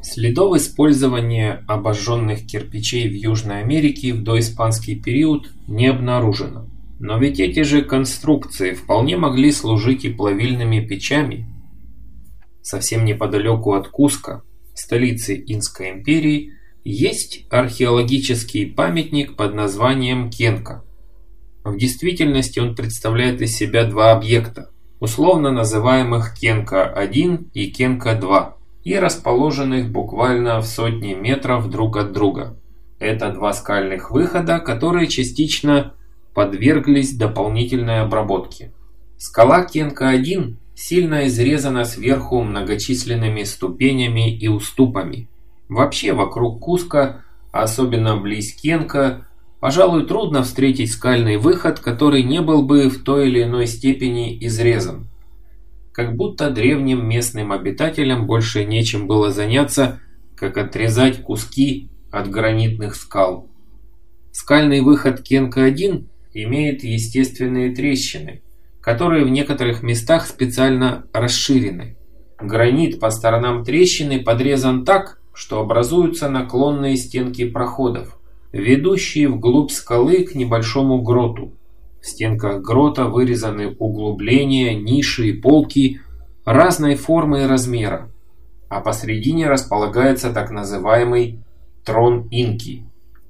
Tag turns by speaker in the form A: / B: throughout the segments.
A: Следов использования обожженных кирпичей в Южной Америке в доиспанский период не обнаружено. Но ведь эти же конструкции вполне могли служить и плавильными печами. Совсем неподалеку от Куска, столицы Инской империи, есть археологический памятник под названием Кенка. В действительности он представляет из себя два объекта, условно называемых Кенка-1 и Кенка-2 и расположенных буквально в сотни метров друг от друга. Это два скальных выхода, которые частично подверглись дополнительной обработке. Скала Кенка-1 сильно изрезана сверху многочисленными ступенями и уступами. Вообще вокруг Куска, особенно близ Кенка, пожалуй, трудно встретить скальный выход, который не был бы в той или иной степени изрезан как будто древним местным обитателям больше нечем было заняться, как отрезать куски от гранитных скал. Скальный выход Кенка-1 имеет естественные трещины, которые в некоторых местах специально расширены. Гранит по сторонам трещины подрезан так, что образуются наклонные стенки проходов, ведущие вглубь скалы к небольшому гроту. Стенках грота вырезаны углубления, ниши и полки разной формы и размера, а посредине располагается так называемый трон инки.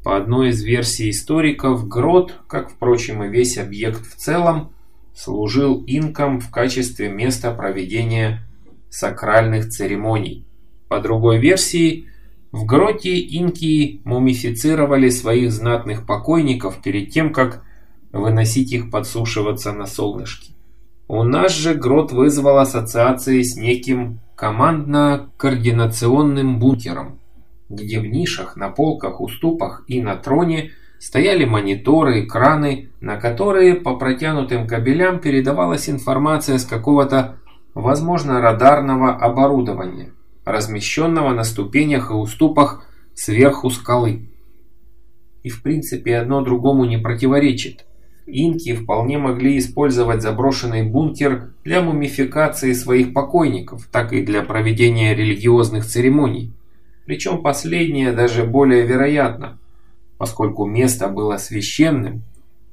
A: По одной из версий историков, грот, как, впрочем, и весь объект в целом, служил инкам в качестве места проведения сакральных церемоний. По другой версии, в гроте инки мумифицировали своих знатных покойников перед тем, как выносить их подсушиваться на солнышке. У нас же грот вызвал ассоциации с неким командно-координационным бункером, где в нишах, на полках, уступах и на троне стояли мониторы, экраны, на которые по протянутым кабелям передавалась информация с какого-то, возможно, радарного оборудования, размещенного на ступенях и уступах сверху скалы. И в принципе одно другому не противоречит. Инки вполне могли использовать заброшенный бункер для мумификации своих покойников, так и для проведения религиозных церемоний. Причем последнее даже более вероятно, поскольку место было священным,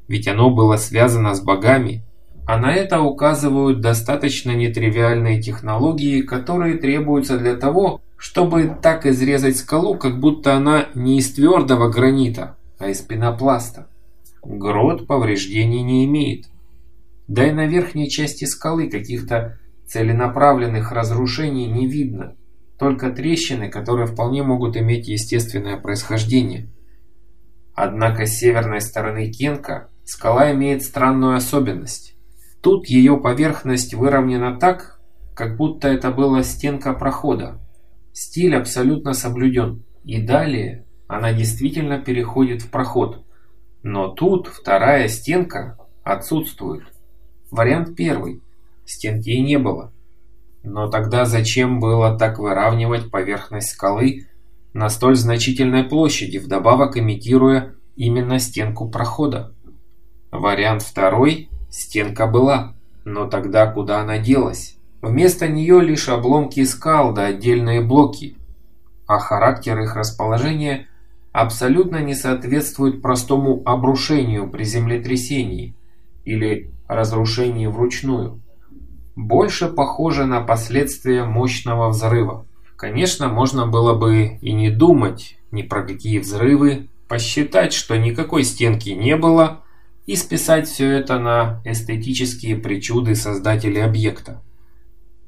A: ведь оно было связано с богами, а на это указывают достаточно нетривиальные технологии, которые требуются для того, чтобы так изрезать скалу, как будто она не из твердого гранита, а из пенопласта. Грот повреждений не имеет. Да и на верхней части скалы каких-то целенаправленных разрушений не видно. Только трещины, которые вполне могут иметь естественное происхождение. Однако с северной стороны Кенка скала имеет странную особенность. Тут ее поверхность выровнена так, как будто это была стенка прохода. Стиль абсолютно соблюден. И далее она действительно переходит в проход – но тут вторая стенка отсутствует. Вариант первый. Стенки и не было. Но тогда зачем было так выравнивать поверхность скалы на столь значительной площади, вдобавок имитируя именно стенку прохода? Вариант второй. Стенка была. Но тогда куда она делась? Вместо нее лишь обломки скал да отдельные блоки. А характер их расположения – абсолютно не соответствует простому обрушению при землетрясении или разрушении вручную. Больше похоже на последствия мощного взрыва. Конечно, можно было бы и не думать ни про какие взрывы, посчитать, что никакой стенки не было, и списать все это на эстетические причуды создателей объекта.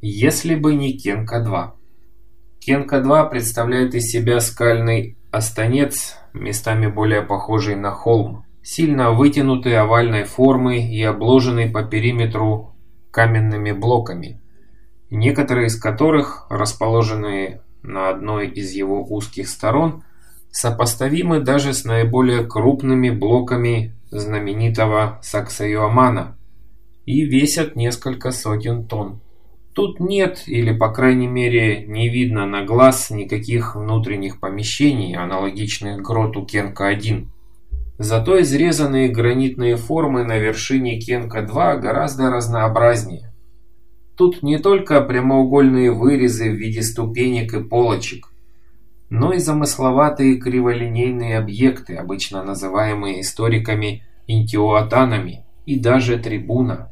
A: Если бы не Кенка-2. Кенка-2 представляет из себя скальный Останец, местами более похожий на холм, сильно вытянутый овальной формы и обложенный по периметру каменными блоками, некоторые из которых, расположенные на одной из его узких сторон, сопоставимы даже с наиболее крупными блоками знаменитого Саксайоамана и весят несколько сотен тонн. Тут нет, или по крайней мере не видно на глаз никаких внутренних помещений, аналогичных гроту Кенка-1. Зато изрезанные гранитные формы на вершине Кенка-2 гораздо разнообразнее. Тут не только прямоугольные вырезы в виде ступенек и полочек, но и замысловатые криволинейные объекты, обычно называемые историками интиуатанами, и даже трибуна.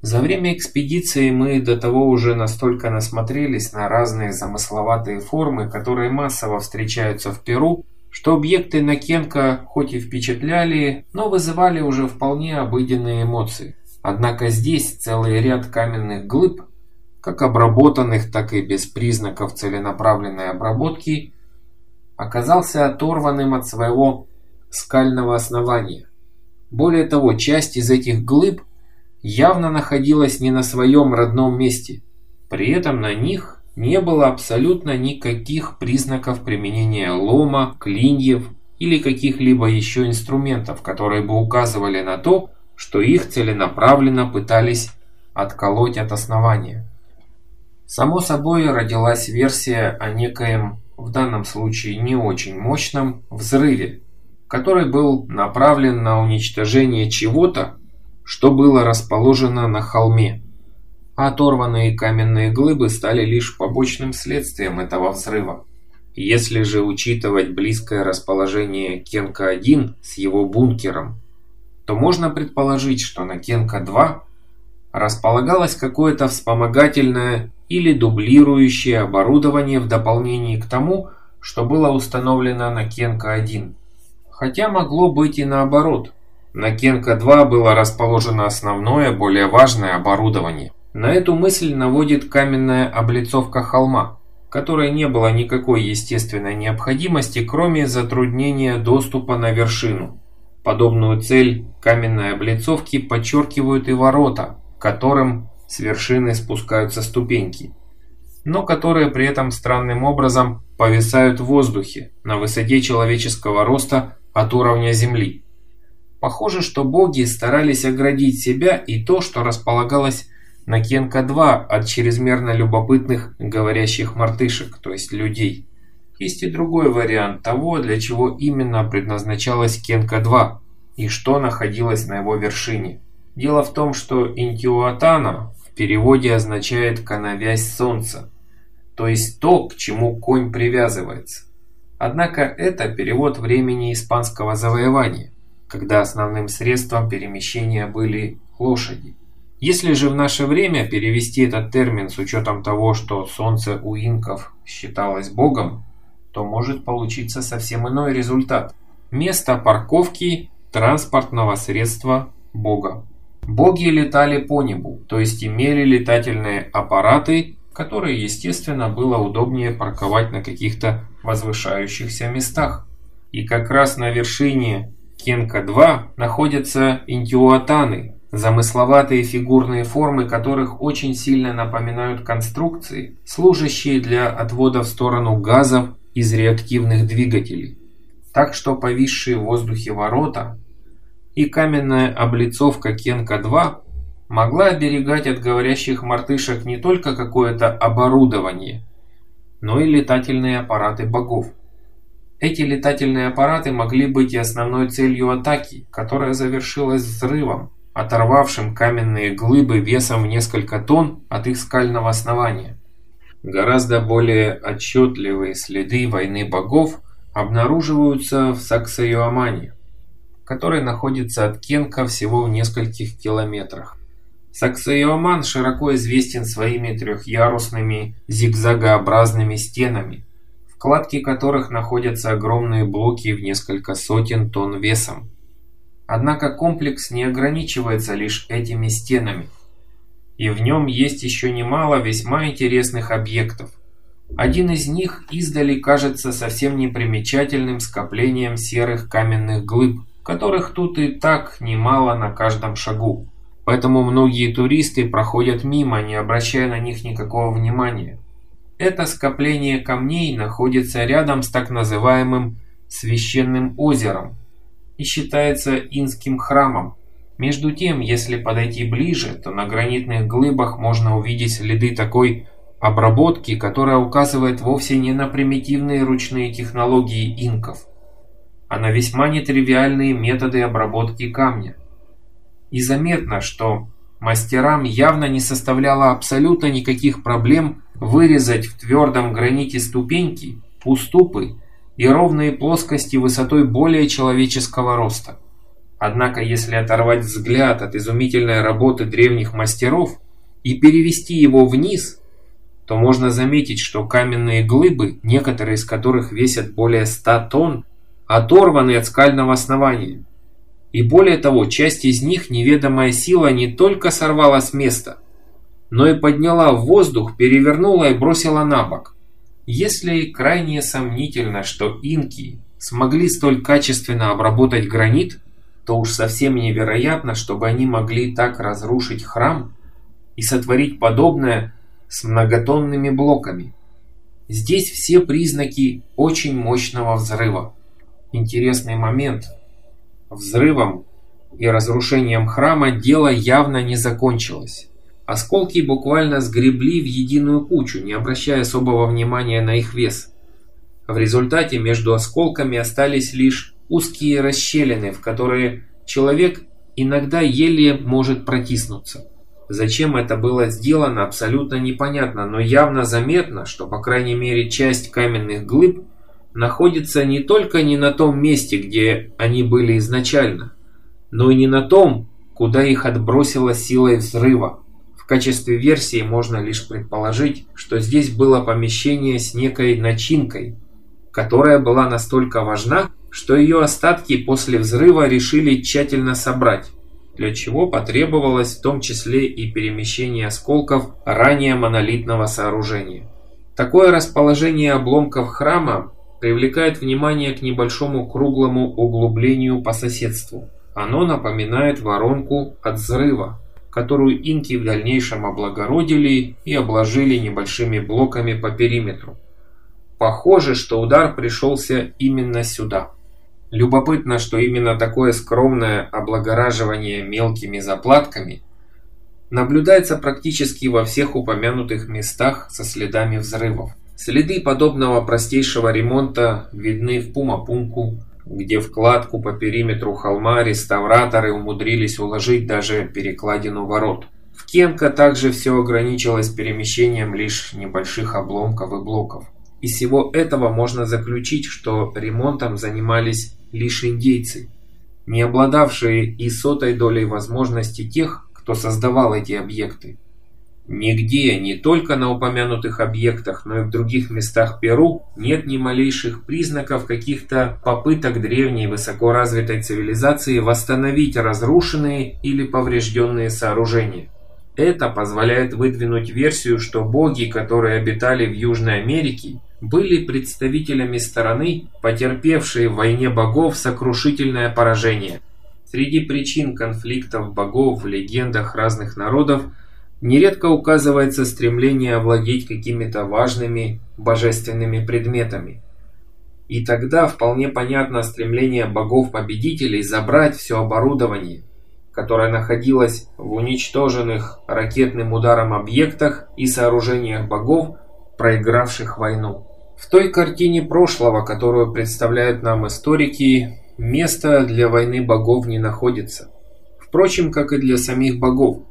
A: За время экспедиции мы до того уже настолько насмотрелись на разные замысловатые формы, которые массово встречаются в Перу, что объекты Накенко хоть и впечатляли, но вызывали уже вполне обыденные эмоции. Однако здесь целый ряд каменных глыб, как обработанных, так и без признаков целенаправленной обработки, оказался оторванным от своего скального основания. Более того, часть из этих глыб явно находилась не на своем родном месте. При этом на них не было абсолютно никаких признаков применения лома, клиньев или каких-либо еще инструментов, которые бы указывали на то, что их целенаправленно пытались отколоть от основания. Само собой родилась версия о некоем, в данном случае не очень мощном, взрыве, который был направлен на уничтожение чего-то, что было расположено на холме. Оторванные каменные глыбы стали лишь побочным следствием этого взрыва. Если же учитывать близкое расположение Кенка-1 с его бункером, то можно предположить, что на Кенка-2 располагалось какое-то вспомогательное или дублирующее оборудование в дополнение к тому, что было установлено на Кенка-1. Хотя могло быть и наоборот. На Кенка-2 было расположено основное, более важное оборудование. На эту мысль наводит каменная облицовка холма, которой не было никакой естественной необходимости, кроме затруднения доступа на вершину. Подобную цель каменной облицовки подчеркивают и ворота, которым с вершины спускаются ступеньки, но которые при этом странным образом повисают в воздухе на высоте человеческого роста от уровня земли. Похоже, что боги старались оградить себя и то, что располагалось на Кенка-2 от чрезмерно любопытных говорящих мартышек, то есть людей. Есть и другой вариант того, для чего именно предназначалась Кенка-2 и что находилось на его вершине. Дело в том, что Интиуатана в переводе означает «коновязь солнца», то есть то, к чему конь привязывается. Однако это перевод времени испанского завоевания, когда основным средством перемещения были лошади. Если же в наше время перевести этот термин с учетом того, что солнце у инков считалось богом, то может получиться совсем иной результат. Место парковки транспортного средства бога. Боги летали по небу, то есть имели летательные аппараты, которые, естественно, было удобнее парковать на каких-то возвышающихся местах. И как раз на вершине Кенка-2 находятся интиуатаны, замысловатые фигурные формы которых очень сильно напоминают конструкции, служащие для отвода в сторону газов из реактивных двигателей. Так что повисшие в воздухе ворота и каменная облицовка Кенка-2 могла оберегать от говорящих мартышек не только какое-то оборудование, но и летательные аппараты богов. Эти летательные аппараты могли быть и основной целью атаки, которая завершилась взрывом, оторвавшим каменные глыбы весом в несколько тонн от их скального основания. Гораздо более отчетливые следы войны богов обнаруживаются в Саксайоамане который находится от Кенка всего в нескольких километрах. Саксайоман широко известен своими трехъярусными зигзагообразными стенами, в кладке которых находятся огромные блоки в несколько сотен тонн весом. Однако комплекс не ограничивается лишь этими стенами, и в нем есть еще немало весьма интересных объектов. Один из них издали кажется совсем непримечательным скоплением серых каменных глыб, которых тут и так немало на каждом шагу. Поэтому многие туристы проходят мимо, не обращая на них никакого внимания. Это скопление камней находится рядом с так называемым священным озером и считается инским храмом. Между тем, если подойти ближе, то на гранитных глыбах можно увидеть следы такой обработки, которая указывает вовсе не на примитивные ручные технологии инков а на весьма нетривиальные методы обработки камня. И заметно, что мастерам явно не составляло абсолютно никаких проблем вырезать в твердом граните ступеньки уступы и ровные плоскости высотой более человеческого роста. Однако, если оторвать взгляд от изумительной работы древних мастеров и перевести его вниз, то можно заметить, что каменные глыбы, некоторые из которых весят более 100 тонн, оторваны от скального основания. И более того, часть из них неведомая сила не только сорвала с места, но и подняла в воздух, перевернула и бросила на бок. Если крайне сомнительно, что инки смогли столь качественно обработать гранит, то уж совсем невероятно, чтобы они могли так разрушить храм и сотворить подобное с многотонными блоками. Здесь все признаки очень мощного взрыва. Интересный момент. Взрывом и разрушением храма дело явно не закончилось. Осколки буквально сгребли в единую кучу, не обращая особого внимания на их вес. В результате между осколками остались лишь узкие расщелины, в которые человек иногда еле может протиснуться. Зачем это было сделано, абсолютно непонятно, но явно заметно, что по крайней мере часть каменных глыб находится не только не на том месте, где они были изначально, но и не на том, куда их отбросило силой взрыва. В качестве версии можно лишь предположить, что здесь было помещение с некой начинкой, которая была настолько важна, что ее остатки после взрыва решили тщательно собрать, для чего потребовалось в том числе и перемещение осколков ранее монолитного сооружения. Такое расположение обломков храма привлекает внимание к небольшому круглому углублению по соседству. Оно напоминает воронку от взрыва, которую инки в дальнейшем облагородили и обложили небольшими блоками по периметру. Похоже, что удар пришелся именно сюда. Любопытно, что именно такое скромное облагораживание мелкими заплатками наблюдается практически во всех упомянутых местах со следами взрывов. Следы подобного простейшего ремонта видны в Пумапунку, где в кладку по периметру холма реставраторы умудрились уложить даже перекладину ворот. В Кенко также все ограничилось перемещением лишь небольших обломков и блоков. Из всего этого можно заключить, что ремонтом занимались лишь индейцы, не обладавшие и сотой долей возможностей тех, кто создавал эти объекты. Нигде, не только на упомянутых объектах, но и в других местах Перу нет ни малейших признаков каких-то попыток древней высокоразвитой цивилизации восстановить разрушенные или поврежденные сооружения. Это позволяет выдвинуть версию, что боги, которые обитали в Южной Америке, были представителями стороны, потерпевшей в войне богов сокрушительное поражение. Среди причин конфликтов богов в легендах разных народов нередко указывается стремление овладеть какими-то важными божественными предметами. И тогда вполне понятно стремление богов-победителей забрать все оборудование, которое находилось в уничтоженных ракетным ударом объектах и сооружениях богов, проигравших войну. В той картине прошлого, которую представляют нам историки, места для войны богов не находится. Впрочем, как и для самих богов.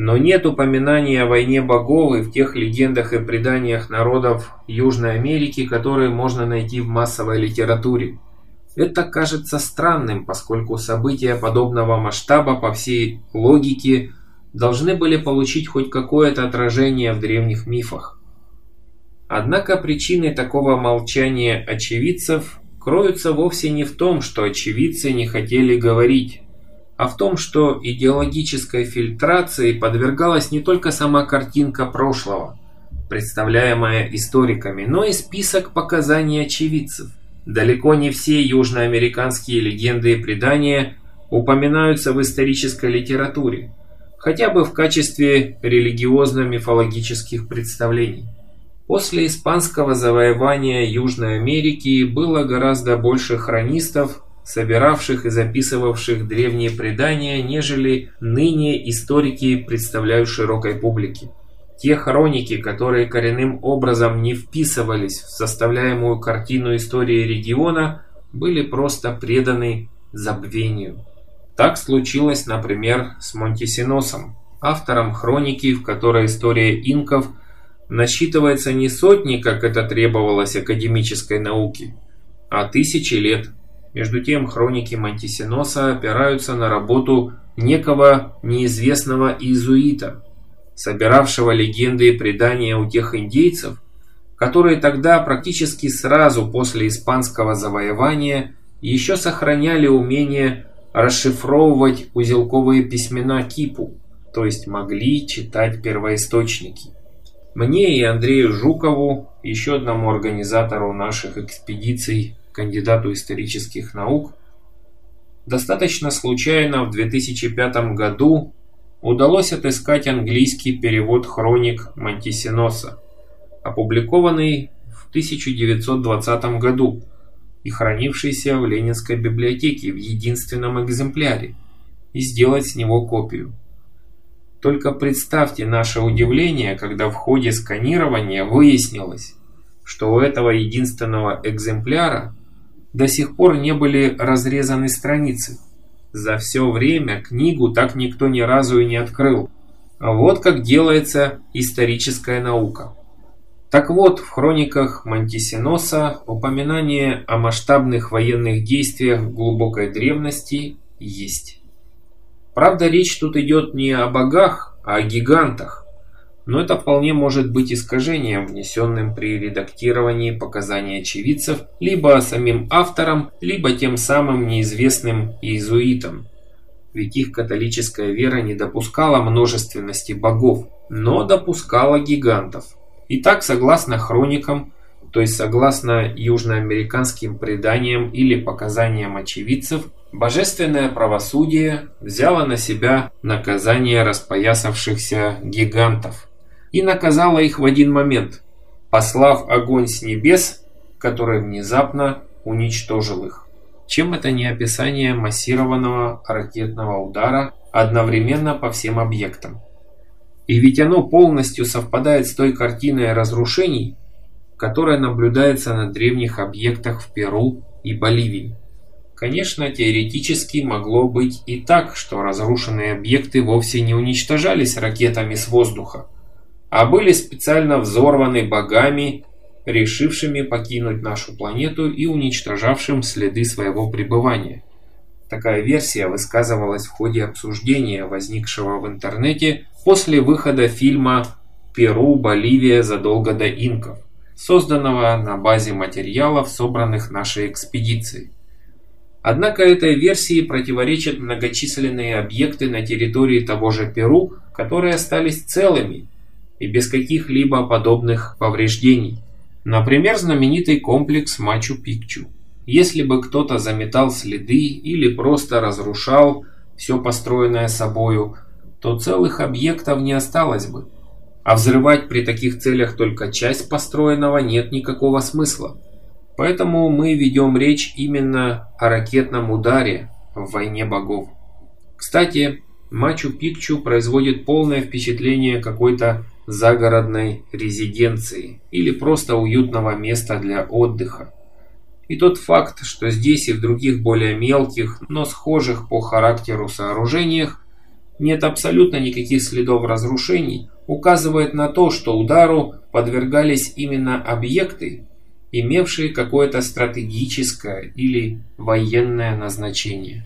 A: Но нет упоминания о войне богов и в тех легендах и преданиях народов Южной Америки, которые можно найти в массовой литературе. Это кажется странным, поскольку события подобного масштаба по всей логике должны были получить хоть какое-то отражение в древних мифах. Однако причины такого молчания очевидцев кроются вовсе не в том, что очевидцы не хотели говорить, а в том, что идеологической фильтрации подвергалась не только сама картинка прошлого, представляемая историками, но и список показаний очевидцев. Далеко не все южноамериканские легенды и предания упоминаются в исторической литературе, хотя бы в качестве религиозно-мифологических представлений. После испанского завоевания Южной Америки было гораздо больше хронистов, собиравших и записывавших древние предания, нежели ныне историки представляют широкой публике. Те хроники, которые коренным образом не вписывались в составляемую картину истории региона, были просто преданы забвению. Так случилось, например, с Монтисиносом, автором хроники, в которой история инков – насчитывается не сотни, как это требовалось академической науке, а тысячи лет. Между тем, хроники Монтисиноса опираются на работу некого неизвестного иезуита, собиравшего легенды и предания у тех индейцев, которые тогда практически сразу после испанского завоевания еще сохраняли умение расшифровывать узелковые письмена Кипу, то есть могли читать первоисточники. Мне и Андрею Жукову, еще одному организатору наших экспедиций, кандидату исторических наук, достаточно случайно в 2005 году удалось отыскать английский перевод хроник Монтисиноса, опубликованный в 1920 году и хранившийся в Ленинской библиотеке в единственном экземпляре, и сделать с него копию. Только представьте наше удивление, когда в ходе сканирования выяснилось, что у этого единственного экземпляра до сих пор не были разрезаны страницы. За все время книгу так никто ни разу и не открыл. Вот как делается историческая наука. Так вот, в хрониках Мантисиноса упоминание о масштабных военных действиях в глубокой древности есть. Правда, речь тут идет не о богах, а о гигантах. Но это вполне может быть искажением, внесенным при редактировании показаний очевидцев либо самим автором, либо тем самым неизвестным иезуитом. Ведь их католическая вера не допускала множественности богов, но допускала гигантов. Итак, согласно хроникам, то есть согласно южноамериканским преданиям или показаниям очевидцев, Божественное правосудие взяло на себя наказание распоясавшихся гигантов и наказало их в один момент, послав огонь с небес, который внезапно уничтожил их. Чем это не описание массированного ракетного удара одновременно по всем объектам? И ведь оно полностью совпадает с той картиной разрушений, которая наблюдается на древних объектах в Перу и Боливии. Конечно, теоретически могло быть и так, что разрушенные объекты вовсе не уничтожались ракетами с воздуха, а были специально взорваны богами, решившими покинуть нашу планету и уничтожавшим следы своего пребывания. Такая версия высказывалась в ходе обсуждения, возникшего в интернете после выхода фильма «Перу, Боливия задолго до инков», созданного на базе материалов, собранных нашей экспедицией. Однако этой версии противоречат многочисленные объекты на территории того же Перу, которые остались целыми и без каких-либо подобных повреждений. Например, знаменитый комплекс Мачу-Пикчу. Если бы кто-то заметал следы или просто разрушал все построенное собою, то целых объектов не осталось бы. А взрывать при таких целях только часть построенного нет никакого смысла. Поэтому мы ведем речь именно о ракетном ударе в «Войне богов». Кстати, Мачу-Пикчу производит полное впечатление какой-то загородной резиденции или просто уютного места для отдыха. И тот факт, что здесь и в других более мелких, но схожих по характеру сооружениях нет абсолютно никаких следов разрушений, указывает на то, что удару подвергались именно объекты, имевшие какое-то стратегическое или военное назначение.